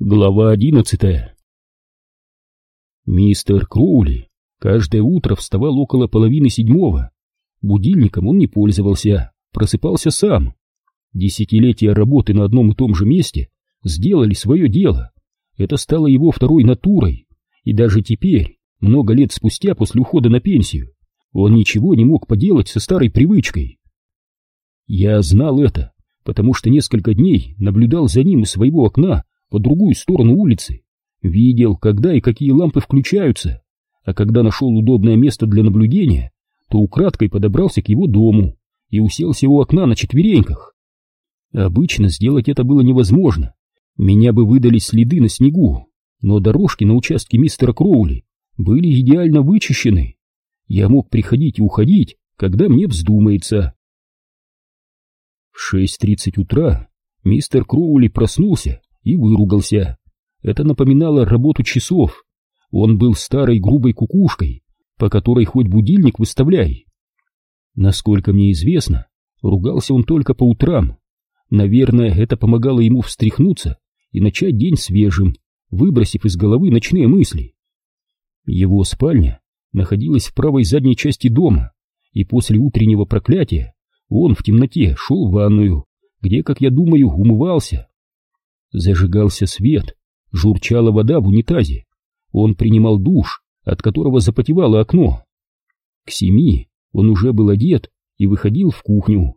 Глава одиннадцатая Мистер Кроули каждое утро вставал около половины седьмого. Будильником он не пользовался, просыпался сам. Десятилетия работы на одном и том же месте сделали свое дело. Это стало его второй натурой. И даже теперь, много лет спустя после ухода на пенсию, он ничего не мог поделать со старой привычкой. Я знал это, потому что несколько дней наблюдал за ним из своего окна по другую сторону улицы, видел, когда и какие лампы включаются, а когда нашел удобное место для наблюдения, то украдкой подобрался к его дому и уселся у окна на четвереньках. Обычно сделать это было невозможно, меня бы выдали следы на снегу, но дорожки на участке мистера Кроули были идеально вычищены. Я мог приходить и уходить, когда мне вздумается. В 6.30 утра мистер Кроули проснулся и выругался. Это напоминало работу часов. Он был старой грубой кукушкой, по которой хоть будильник выставляй. Насколько мне известно, ругался он только по утрам. Наверное, это помогало ему встряхнуться и начать день свежим, выбросив из головы ночные мысли. Его спальня находилась в правой задней части дома, и после утреннего проклятия он в темноте шел в ванную, где, как я думаю, умывался. Зажигался свет, журчала вода в унитазе. Он принимал душ, от которого запотевало окно. К семи он уже был одет и выходил в кухню.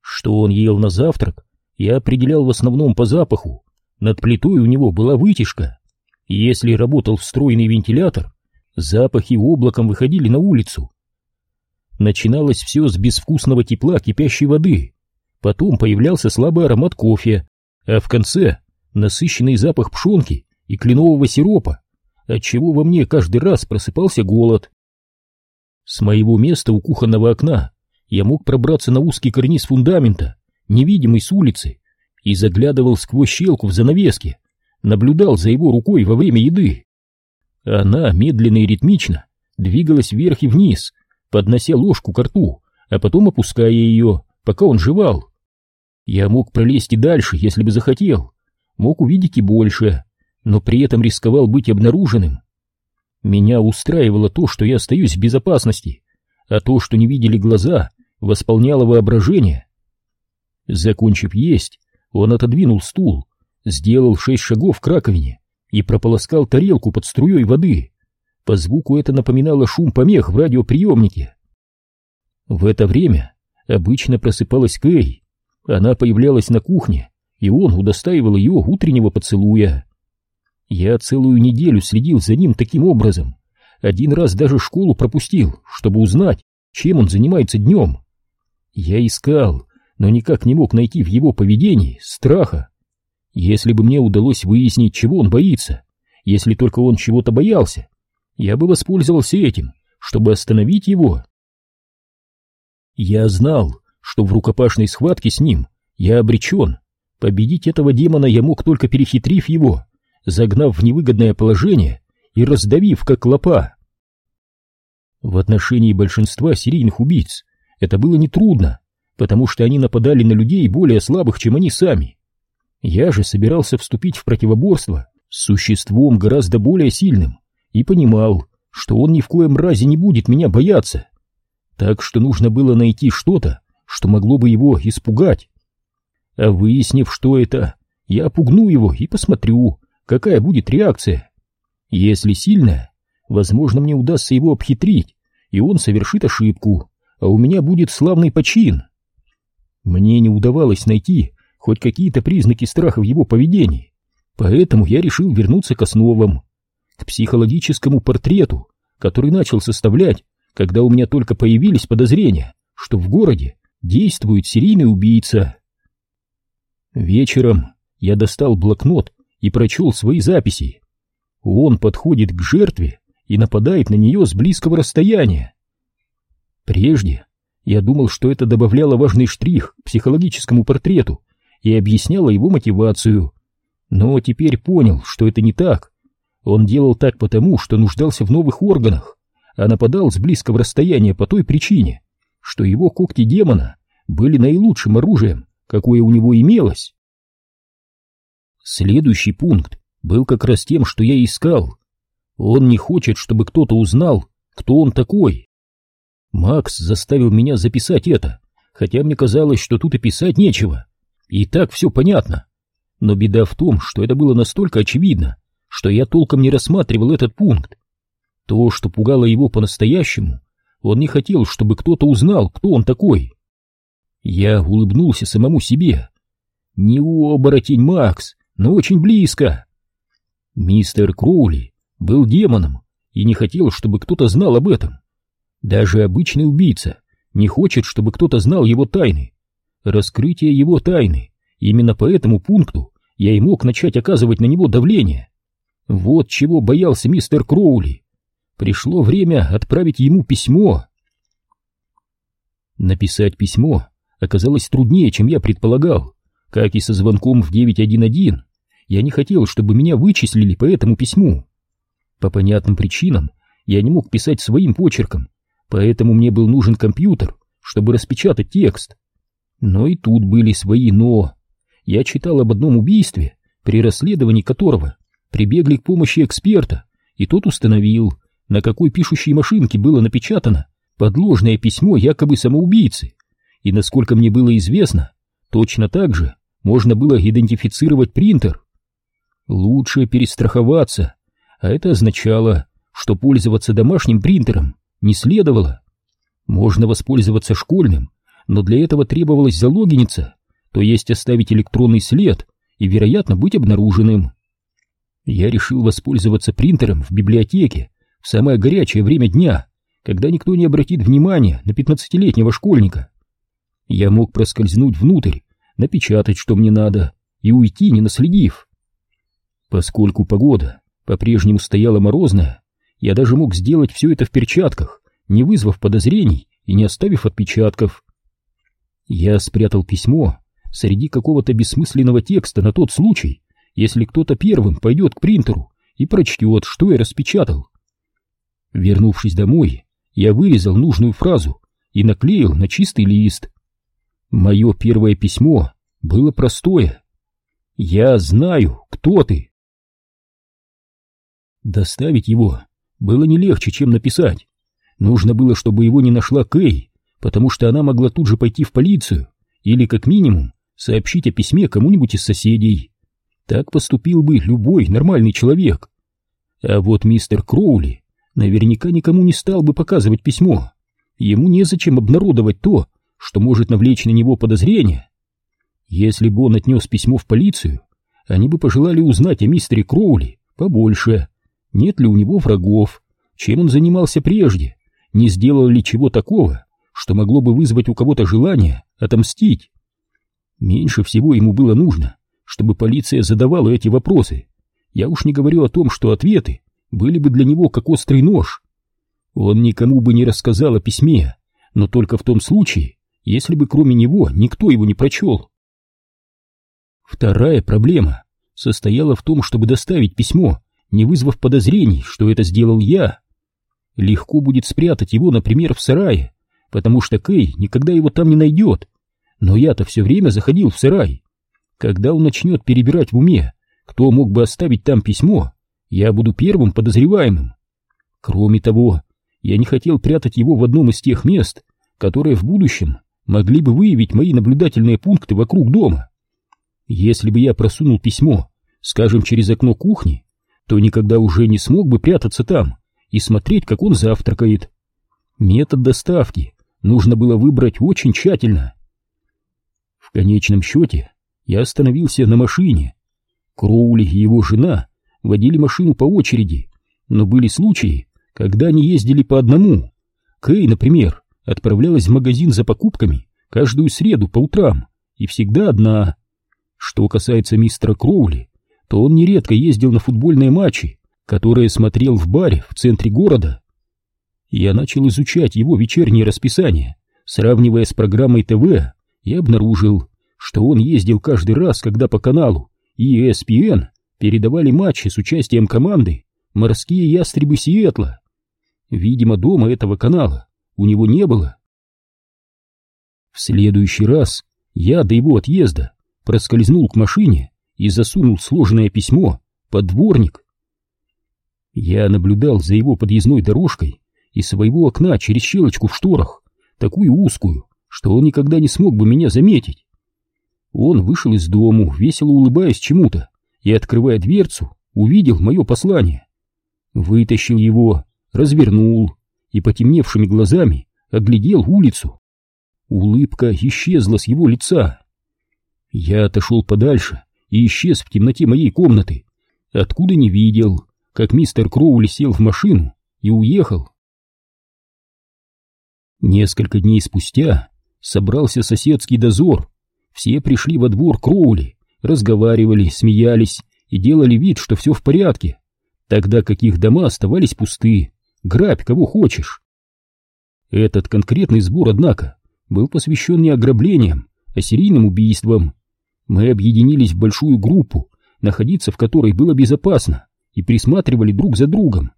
Что он ел на завтрак, я определял в основном по запаху. Над плитой у него была вытяжка. Если работал встроенный вентилятор, запахи облаком выходили на улицу. Начиналось все с безвкусного тепла кипящей воды. Потом появлялся слабый аромат кофе, а в конце насыщенный запах пшенки и кленового сиропа, отчего во мне каждый раз просыпался голод. С моего места у кухонного окна я мог пробраться на узкий карниз фундамента, невидимый с улицы, и заглядывал сквозь щелку в занавеске, наблюдал за его рукой во время еды. Она медленно и ритмично двигалась вверх и вниз, поднося ложку к рту, а потом опуская ее, пока он жевал. Я мог пролезть и дальше, если бы захотел, мог увидеть и больше, но при этом рисковал быть обнаруженным. Меня устраивало то, что я остаюсь в безопасности, а то, что не видели глаза, восполняло воображение. Закончив есть, он отодвинул стул, сделал шесть шагов к раковине и прополоскал тарелку под струей воды. По звуку это напоминало шум помех в радиоприемнике. В это время обычно просыпалась Кэй, она появлялась на кухне, и он удостаивал ее утреннего поцелуя. Я целую неделю следил за ним таким образом. Один раз даже школу пропустил, чтобы узнать, чем он занимается днем. Я искал, но никак не мог найти в его поведении страха. Если бы мне удалось выяснить, чего он боится, если только он чего-то боялся, я бы воспользовался этим, чтобы остановить его. Я знал, что в рукопашной схватке с ним я обречен. Победить этого демона я мог только перехитрив его, загнав в невыгодное положение и раздавив как клопа. В отношении большинства серийных убийц это было нетрудно, потому что они нападали на людей более слабых, чем они сами. Я же собирался вступить в противоборство с существом гораздо более сильным и понимал, что он ни в коем разе не будет меня бояться. Так что нужно было найти что-то, что могло бы его испугать. А выяснив, что это, я пугну его и посмотрю, какая будет реакция. Если сильная, возможно, мне удастся его обхитрить, и он совершит ошибку, а у меня будет славный почин. Мне не удавалось найти хоть какие-то признаки страха в его поведении, поэтому я решил вернуться к основам, к психологическому портрету, который начал составлять, когда у меня только появились подозрения, что в городе действует серийный убийца. Вечером я достал блокнот и прочел свои записи. Он подходит к жертве и нападает на нее с близкого расстояния. Прежде я думал, что это добавляло важный штрих психологическому портрету и объясняло его мотивацию. Но теперь понял, что это не так. Он делал так потому, что нуждался в новых органах, а нападал с близкого расстояния по той причине, что его когти демона были наилучшим оружием, какое у него имелось. Следующий пункт был как раз тем, что я искал. Он не хочет, чтобы кто-то узнал, кто он такой. Макс заставил меня записать это, хотя мне казалось, что тут и писать нечего. И так все понятно. Но беда в том, что это было настолько очевидно, что я толком не рассматривал этот пункт. То, что пугало его по-настоящему, он не хотел, чтобы кто-то узнал, кто он такой. Я улыбнулся самому себе. Не оборотень, Макс, но очень близко. Мистер Кроули был демоном и не хотел, чтобы кто-то знал об этом. Даже обычный убийца не хочет, чтобы кто-то знал его тайны. Раскрытие его тайны, именно по этому пункту я и мог начать оказывать на него давление. Вот чего боялся мистер Кроули. Пришло время отправить ему письмо. Написать письмо оказалось труднее, чем я предполагал, как и со звонком в 911. Я не хотел, чтобы меня вычислили по этому письму. По понятным причинам я не мог писать своим почерком, поэтому мне был нужен компьютер, чтобы распечатать текст. Но и тут были свои «но». Я читал об одном убийстве, при расследовании которого прибегли к помощи эксперта, и тот установил, на какой пишущей машинке было напечатано подложное письмо якобы самоубийцы. И насколько мне было известно, точно так же можно было идентифицировать принтер. Лучше перестраховаться, а это означало, что пользоваться домашним принтером не следовало. Можно воспользоваться школьным, но для этого требовалось залогиниться, то есть оставить электронный след и, вероятно, быть обнаруженным. Я решил воспользоваться принтером в библиотеке в самое горячее время дня, когда никто не обратит внимания на пятнадцатилетнего школьника. Я мог проскользнуть внутрь, напечатать, что мне надо, и уйти, не наследив. Поскольку погода по-прежнему стояла морозная, я даже мог сделать все это в перчатках, не вызвав подозрений и не оставив отпечатков. Я спрятал письмо среди какого-то бессмысленного текста на тот случай, если кто-то первым пойдет к принтеру и прочтет, что я распечатал. Вернувшись домой, я вырезал нужную фразу и наклеил на чистый лист. Мое первое письмо было простое. «Я знаю, кто ты». Доставить его было не легче, чем написать. Нужно было, чтобы его не нашла Кэй, потому что она могла тут же пойти в полицию или, как минимум, сообщить о письме кому-нибудь из соседей. Так поступил бы любой нормальный человек. А вот мистер Кроули наверняка никому не стал бы показывать письмо. Ему незачем обнародовать то, что может навлечь на него подозрения. Если бы он отнес письмо в полицию, они бы пожелали узнать о мистере Кроули побольше. Нет ли у него врагов? Чем он занимался прежде? Не сделал ли чего такого, что могло бы вызвать у кого-то желание отомстить? Меньше всего ему было нужно, чтобы полиция задавала эти вопросы. Я уж не говорю о том, что ответы были бы для него как острый нож. Он никому бы не рассказал о письме, но только в том случае, если бы кроме него никто его не прочел. Вторая проблема состояла в том, чтобы доставить письмо, не вызвав подозрений, что это сделал я. Легко будет спрятать его, например, в сарае, потому что Кей никогда его там не найдет. Но я-то все время заходил в сарай. Когда он начнет перебирать в уме, кто мог бы оставить там письмо, я буду первым подозреваемым. Кроме того, я не хотел прятать его в одном из тех мест, которые в будущем могли бы выявить мои наблюдательные пункты вокруг дома. Если бы я просунул письмо, скажем, через окно кухни, то никогда уже не смог бы прятаться там и смотреть, как он завтракает. Метод доставки нужно было выбрать очень тщательно. В конечном счете я остановился на машине. Кроули и его жена водили машину по очереди, но были случаи, когда они ездили по одному. Кэй, например, отправлялась в магазин за покупками каждую среду по утрам и всегда одна. Что касается мистера Кроули, то он нередко ездил на футбольные матчи, которые смотрел в баре в центре города. Я начал изучать его вечернее расписание, сравнивая с программой ТВ, и обнаружил, что он ездил каждый раз, когда по каналу ESPN передавали матчи с участием команды «Морские ястребы Сиэтла». Видимо, дома этого канала у него не было. В следующий раз я до его отъезда проскользнул к машине и засунул сложенное письмо под дворник. Я наблюдал за его подъездной дорожкой из своего окна через щелочку в шторах, такую узкую, что он никогда не смог бы меня заметить. Он вышел из дому, весело улыбаясь чему-то, и, открывая дверцу, увидел мое послание. Вытащил его, развернул и потемневшими глазами оглядел улицу. Улыбка исчезла с его лица. Я отошел подальше и исчез в темноте моей комнаты, откуда не видел, как мистер Кроули сел в машину и уехал. Несколько дней спустя собрался соседский дозор. Все пришли во двор Кроули, разговаривали, смеялись и делали вид, что все в порядке, тогда как их дома оставались пусты. Грабь кого хочешь. Этот конкретный сбор, однако, был посвящен не ограблениям, а серийным убийствам. Мы объединились в большую группу, находиться в которой было безопасно, и присматривали друг за другом.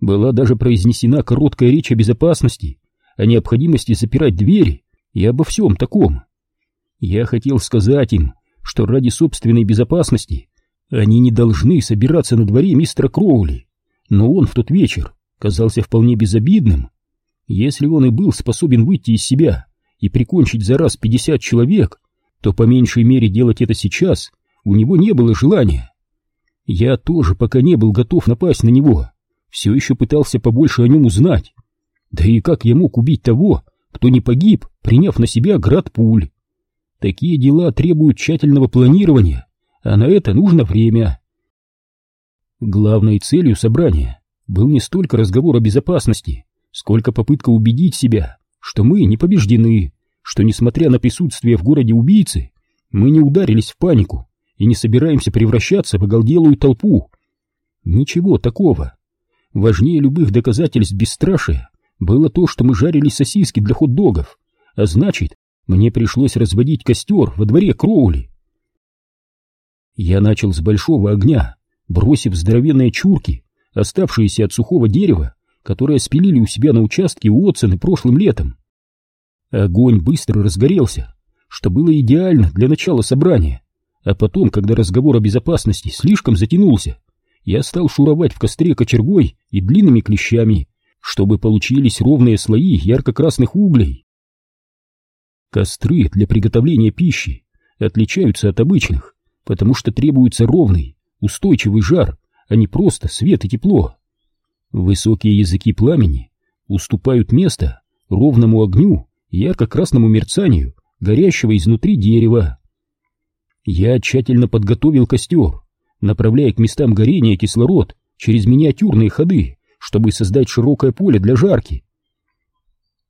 Была даже произнесена короткая речь о безопасности, о необходимости запирать двери и обо всем таком. Я хотел сказать им, что ради собственной безопасности они не должны собираться на дворе мистера Кроули, но он в тот вечер казался вполне безобидным. Если он и был способен выйти из себя и прикончить за раз пятьдесят человек, то по меньшей мере делать это сейчас у него не было желания. Я тоже пока не был готов напасть на него, все еще пытался побольше о нем узнать. Да и как я мог убить того, кто не погиб, приняв на себя град пуль? Такие дела требуют тщательного планирования, а на это нужно время. Главной целью собрания был не столько разговор о безопасности, сколько попытка убедить себя, что мы не побеждены, что, несмотря на присутствие в городе убийцы, мы не ударились в панику и не собираемся превращаться в оголделую толпу. Ничего такого. Важнее любых доказательств бесстрашия было то, что мы жарили сосиски для хот-догов, а значит, мне пришлось разводить костер во дворе Кроули. Я начал с большого огня, бросив здоровенные чурки, оставшиеся от сухого дерева, которое спилили у себя на участке у Отсона прошлым летом. Огонь быстро разгорелся, что было идеально для начала собрания, а потом, когда разговор о безопасности слишком затянулся, я стал шуровать в костре кочергой и длинными клещами, чтобы получились ровные слои ярко-красных углей. Костры для приготовления пищи отличаются от обычных, потому что требуется ровный, устойчивый жар, а не просто свет и тепло. Высокие языки пламени уступают место ровному огню ярко-красному мерцанию горящего изнутри дерева. Я тщательно подготовил костер, направляя к местам горения кислород через миниатюрные ходы, чтобы создать широкое поле для жарки.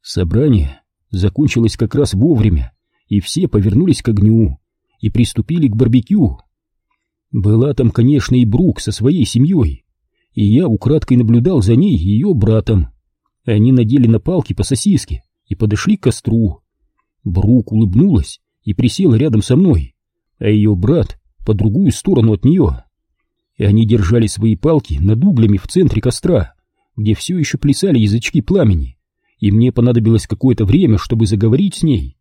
Собрание закончилось как раз вовремя, и все повернулись к огню и приступили к барбекю. Была там, конечно, и Брук со своей семьей, и я украдкой наблюдал за ней и ее братом. Они надели на палки по сосиске и подошли к костру. Брук улыбнулась и присела рядом со мной, а ее брат по другую сторону от нее. И они держали свои палки над углями в центре костра, где все еще плясали язычки пламени, и мне понадобилось какое-то время, чтобы заговорить с ней.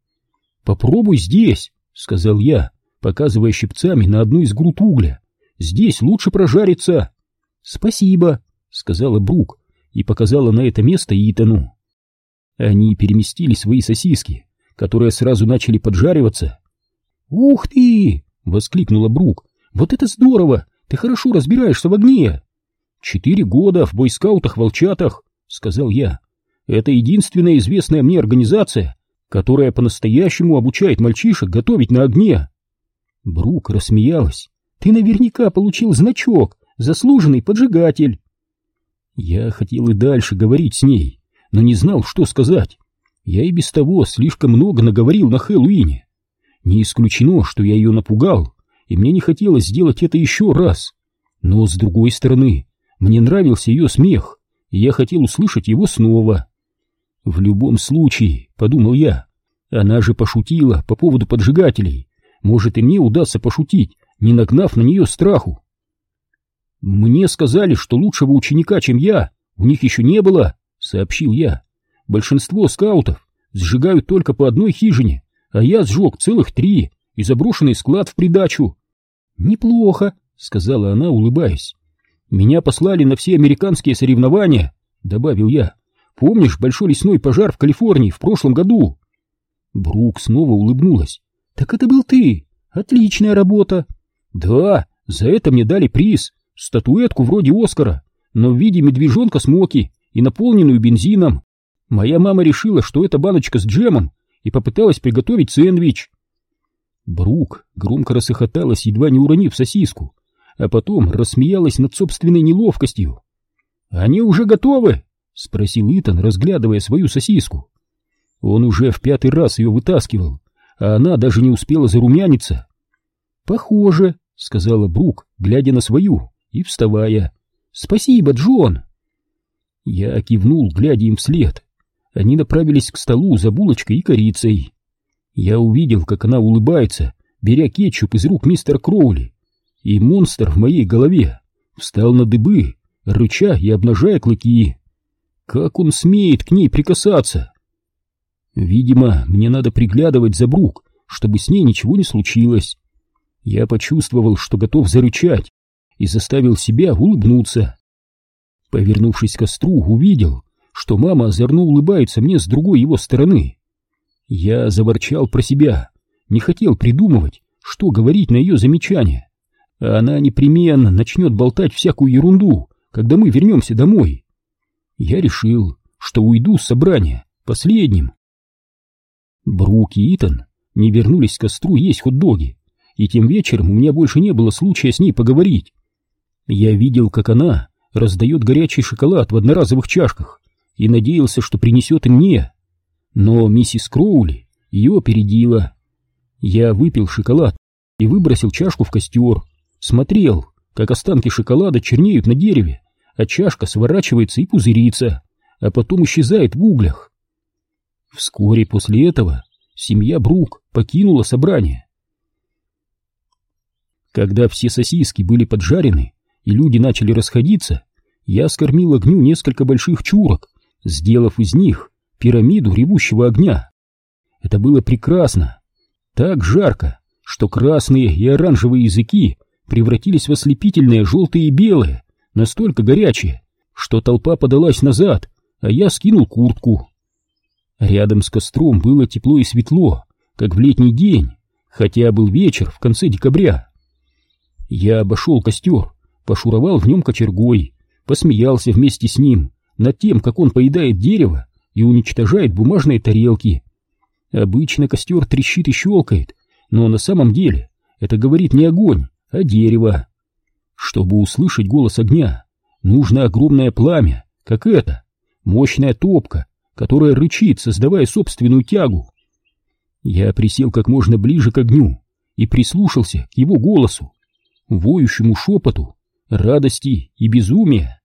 «Попробуй здесь», — сказал я, показывая щипцами на одну из груд угля. «Здесь лучше прожариться». «Спасибо», — сказала Брук и показала на это место Итану. Они переместили свои сосиски, которые сразу начали поджариваться. «Ух ты!» — воскликнула Брук. «Вот это здорово! Ты хорошо разбираешься в огне!» «Четыре года в бойскаутах-волчатах», — сказал я. «Это единственная известная мне организация, которая по-настоящему обучает мальчишек готовить на огне». Брук рассмеялась. «Ты наверняка получил значок, заслуженный поджигатель». Я хотел и дальше говорить с ней, но не знал, что сказать. Я и без того слишком много наговорил на Хэллоуине. Не исключено, что я ее напугал, и мне не хотелось сделать это еще раз. Но, с другой стороны, мне нравился ее смех, и я хотел услышать его снова. В любом случае, подумал я, она же пошутила по поводу поджигателей. Может, и мне удастся пошутить, не нагнав на нее страху. Мне сказали, что лучшего ученика, чем я, у них еще не было, сообщил я. Большинство скаутов сжигают только по одной хижине, а я сжег целых три и заброшенный склад в придачу. «Неплохо», — сказала она, улыбаясь. «Меня послали на все американские соревнования», — добавил я. «Помнишь большой лесной пожар в Калифорнии в прошлом году?» Брук снова улыбнулась. «Так это был ты! Отличная работа!» «Да, за это мне дали приз, статуэтку вроде Оскара, но в виде медвежонка Смоки и наполненную бензином. Моя мама решила, что это баночка с джемом, и попыталась приготовить сэндвич. Брук громко рассохоталась, едва не уронив сосиску, а потом рассмеялась над собственной неловкостью. «Они уже готовы?» — спросил Итан, разглядывая свою сосиску. Он уже в пятый раз ее вытаскивал, а она даже не успела зарумяниться. «Похоже», — сказала Брук, глядя на свою и вставая. «Спасибо, Джон!» Я кивнул, глядя им вслед. Они направились к столу за булочкой и корицей. Я увидел, как она улыбается, беря кетчуп из рук мистера Кроули, и монстр в моей голове встал на дыбы, рыча и обнажая клыки. Как он смеет к ней прикасаться? Видимо, мне надо приглядывать за Брук, чтобы с ней ничего не случилось. Я почувствовал, что готов зарычать, и заставил себя улыбнуться. Повернувшись к костру, увидел, что мама озорно улыбается мне с другой его стороны. Я заворчал про себя, не хотел придумывать, что говорить на ее замечания. А она непременно начнет болтать всякую ерунду, когда мы вернемся домой. Я решил, что уйду с собрания последним. Брук и Итан не вернулись к костру есть хот-доги, и тем вечером у меня больше не было случая с ней поговорить. Я видел, как она раздает горячий шоколад в одноразовых чашках, и надеялся, что принесет и мне. Но миссис Кроули ее опередила. Я выпил шоколад и выбросил чашку в костер, смотрел, как останки шоколада чернеют на дереве, а чашка сворачивается и пузырится, а потом исчезает в углях. Вскоре после этого семья Брук покинула собрание. Когда все сосиски были поджарены и люди начали расходиться, я скормил огню несколько больших чурок, сделав из них пирамиду ревущего огня. Это было прекрасно. Так жарко, что красные и оранжевые языки превратились в ослепительные желтые и белые, настолько горячие, что толпа подалась назад, а я скинул куртку. Рядом с костром было тепло и светло, как в летний день, хотя был вечер в конце декабря. Я обошел костер, пошуровал в нем кочергой, посмеялся вместе с ним над тем, как он поедает дерево и уничтожает бумажные тарелки. Обычно костер трещит и щелкает, но на самом деле это говорит не огонь, а дерево. Чтобы услышать голос огня, нужно огромное пламя, как это, мощная топка, которая рычит, создавая собственную тягу. Я присел как можно ближе к огню и прислушался к его голосу, воющему шепоту, радости и безумия.